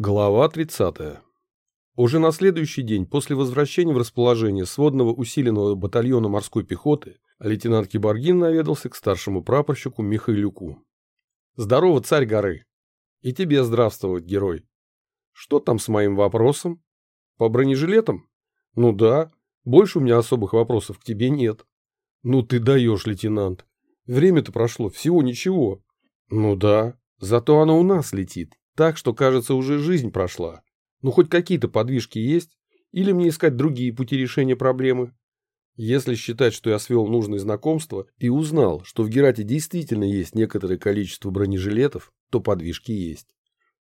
Глава 30. Уже на следующий день после возвращения в расположение сводного усиленного батальона морской пехоты лейтенант Киборгин наведался к старшему прапорщику Михайлюку. «Здорово, царь горы! И тебе здравствовать, герой! Что там с моим вопросом? По бронежилетам? Ну да, больше у меня особых вопросов к тебе нет. Ну ты даешь, лейтенант. Время-то прошло, всего ничего. Ну да, зато оно у нас летит, так что, кажется, уже жизнь прошла. Ну, хоть какие-то подвижки есть? Или мне искать другие пути решения проблемы? Если считать, что я свел нужные знакомства и узнал, что в Герате действительно есть некоторое количество бронежилетов, то подвижки есть.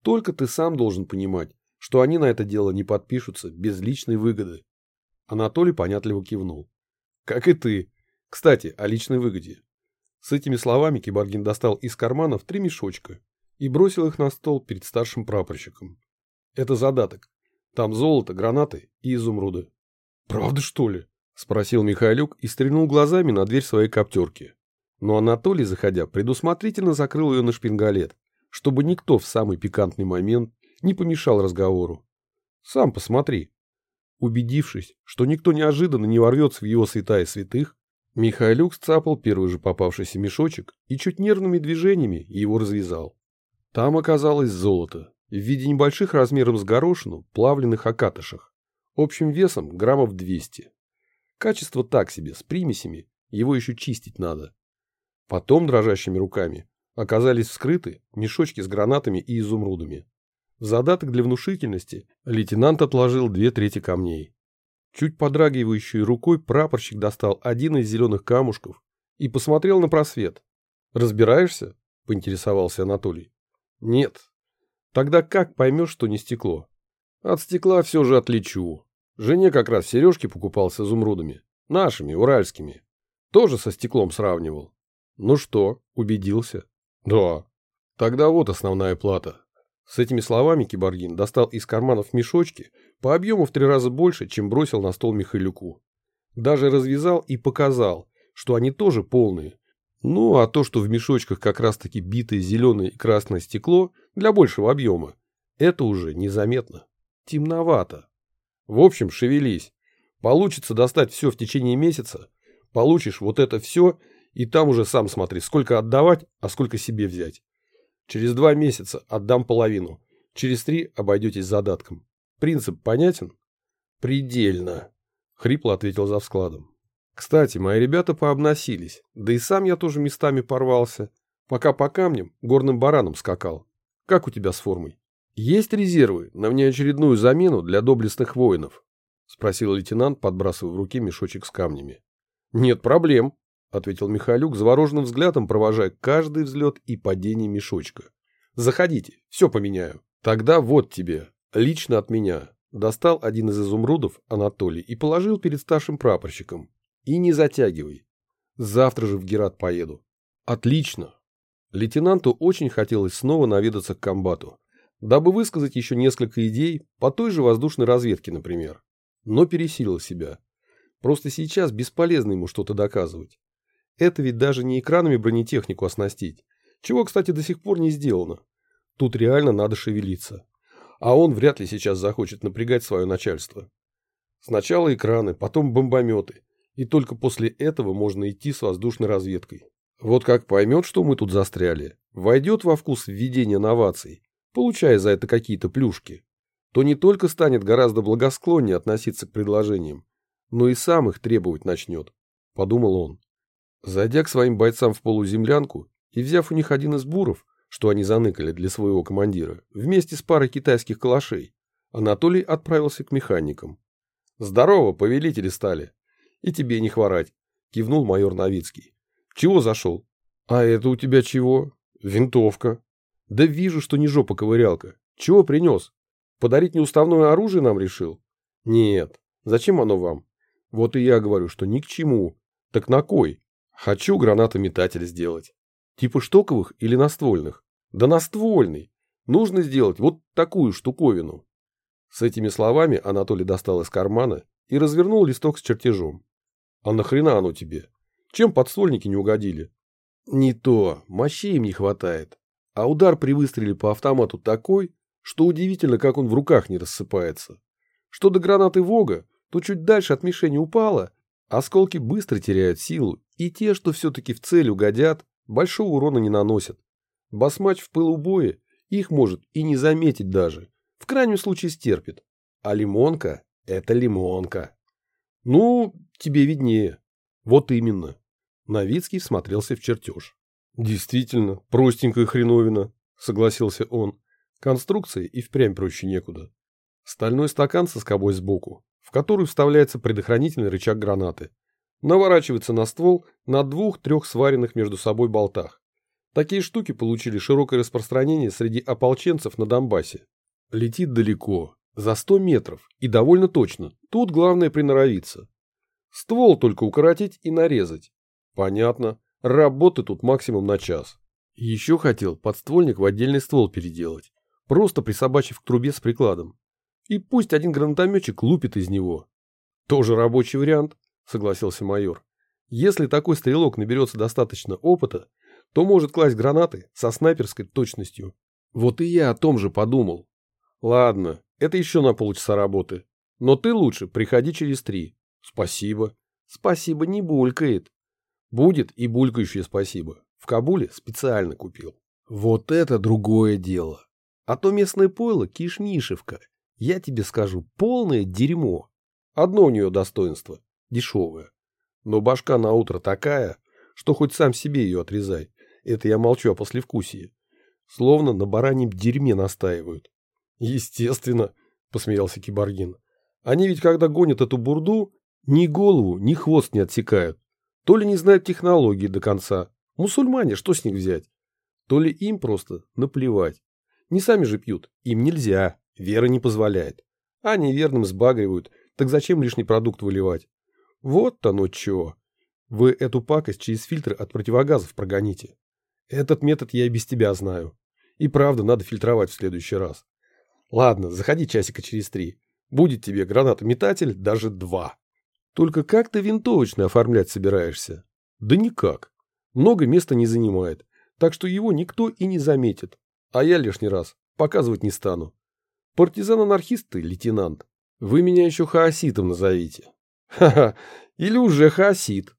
Только ты сам должен понимать, что они на это дело не подпишутся без личной выгоды. Анатолий понятливо кивнул. Как и ты. Кстати, о личной выгоде. С этими словами Киборгин достал из карманов три мешочка и бросил их на стол перед старшим прапорщиком. Это задаток. Там золото, гранаты и изумруды. «Правда, что ли?» – спросил Михайлюк и стрельнул глазами на дверь своей коптерки. Но Анатолий, заходя, предусмотрительно закрыл ее на шпингалет, чтобы никто в самый пикантный момент не помешал разговору. «Сам посмотри». Убедившись, что никто неожиданно не ворвется в его святая святых, Михайлюк сцапал первый же попавшийся мешочек и чуть нервными движениями его развязал. Там оказалось золото в виде небольших размером с горошину плавленных окатышах, общим весом граммов 200. Качество так себе, с примесями, его еще чистить надо. Потом дрожащими руками оказались вскрыты мешочки с гранатами и изумрудами. В задаток для внушительности лейтенант отложил две трети камней. Чуть подрагивающей рукой прапорщик достал один из зеленых камушков и посмотрел на просвет. «Разбираешься?» – поинтересовался Анатолий. Нет. Тогда как поймешь, что не стекло? От стекла все же отличу. Жене как раз сережки покупал с изумрудами. Нашими, уральскими. Тоже со стеклом сравнивал. Ну что, убедился? Да. Тогда вот основная плата. С этими словами Киборгин достал из карманов мешочки по объему в три раза больше, чем бросил на стол Михайлюку. Даже развязал и показал, что они тоже полные, ну, а то, что в мешочках как раз-таки битое зеленое и красное стекло для большего объема, это уже незаметно. Темновато. В общем, шевелись. Получится достать все в течение месяца, получишь вот это все, и там уже сам смотри, сколько отдавать, а сколько себе взять. Через два месяца отдам половину, через три обойдетесь задатком. Принцип понятен? Предельно, хрипло ответил за складом. Кстати, мои ребята пообносились, да и сам я тоже местами порвался. Пока по камням горным бараном скакал. Как у тебя с формой? Есть резервы на внеочередную замену для доблестных воинов? Спросил лейтенант, подбрасывая в руки мешочек с камнями. Нет проблем, ответил Михалюк, завороженным взглядом провожая каждый взлет и падение мешочка. Заходите, все поменяю. Тогда вот тебе, лично от меня. Достал один из изумрудов Анатолий и положил перед старшим прапорщиком. И не затягивай. Завтра же в Герат поеду. Отлично. Лейтенанту очень хотелось снова наведаться к комбату, дабы высказать еще несколько идей по той же воздушной разведке, например. Но пересилил себя. Просто сейчас бесполезно ему что-то доказывать. Это ведь даже не экранами бронетехнику оснастить, чего, кстати, до сих пор не сделано. Тут реально надо шевелиться. А он вряд ли сейчас захочет напрягать свое начальство. Сначала экраны, потом бомбометы, и только после этого можно идти с воздушной разведкой. Вот как поймет, что мы тут застряли, войдет во вкус введения новаций, получая за это какие-то плюшки, то не только станет гораздо благосклоннее относиться к предложениям, но и сам их требовать начнет, подумал он. Зайдя к своим бойцам в полуземлянку и взяв у них один из буров, что они заныкали для своего командира, вместе с парой китайских калашей, Анатолий отправился к механикам. «Здорово, повелители стали!» И тебе не хворать, кивнул майор Новицкий. Чего зашел? А это у тебя чего? Винтовка. Да вижу, что не жопа ковырялка. Чего принес? Подарить неуставное оружие нам решил? Нет. Зачем оно вам? Вот и я говорю, что ни к чему. Так на кой? Хочу гранатометатель сделать. Типа штоковых или наствольных? Да наствольный. Нужно сделать вот такую штуковину. С этими словами Анатолий достал из кармана и развернул листок с чертежом. А нахрена оно тебе? Чем подствольники не угодили? Не то, мощей им не хватает. А удар при выстреле по автомату такой, что удивительно, как он в руках не рассыпается. Что до гранаты Вога, то чуть дальше от мишени упала, осколки быстро теряют силу, и те, что все-таки в цель угодят, большого урона не наносят. Басмач в пылу боя их может и не заметить даже, в крайнем случае стерпит. А лимонка – это лимонка. Ну, тебе виднее. Вот именно. Новицкий всмотрелся в чертеж. Действительно, простенькая хреновина, согласился он. Конструкции и впрямь проще некуда. Стальной стакан со скобой сбоку, в который вставляется предохранительный рычаг гранаты. Наворачивается на ствол на двух-трех сваренных между собой болтах. Такие штуки получили широкое распространение среди ополченцев на Донбассе. Летит далеко, за 100 метров, и довольно точно. Тут главное приноровиться. Ствол только укоротить и нарезать. Понятно. Работы тут максимум на час. Еще хотел подствольник в отдельный ствол переделать просто присобачив к трубе с прикладом. И пусть один гранатометчик лупит из него. Тоже рабочий вариант, согласился майор. Если такой стрелок наберется достаточно опыта, то может класть гранаты со снайперской точностью. Вот и я о том же подумал. Ладно, это еще на полчаса работы. Но ты лучше приходи через три. Спасибо. Спасибо не булькает. Будет и булькающее спасибо. В Кабуле специально купил. Вот это другое дело. А то местное пойло кишмишевка. Я тебе скажу, полное дерьмо. Одно у нее достоинство – дешевое. Но башка на утро такая, что хоть сам себе ее отрезай. Это я молчу о послевкусии. Словно на бараньем дерьме настаивают. Естественно, посмеялся Киборгин. Они ведь когда гонят эту бурду, ни голову, ни хвост не отсекают. То ли не знают технологии до конца. Мусульмане, что с них взять? То ли им просто наплевать. Не сами же пьют. Им нельзя. Вера не позволяет. А неверным сбагривают. Так зачем лишний продукт выливать? Вот оно чего. Вы эту пакость через фильтры от противогазов прогоните. Этот метод я и без тебя знаю. И правда, надо фильтровать в следующий раз. Ладно, заходи часика через три. Будет тебе гранатометатель даже два. Только как ты винтовочный оформлять собираешься? Да никак. Много места не занимает, так что его никто и не заметит. А я лишний раз показывать не стану. Партизан-анархист ты, лейтенант. Вы меня еще хаоситом назовите. Ха-ха, или уже хаосит.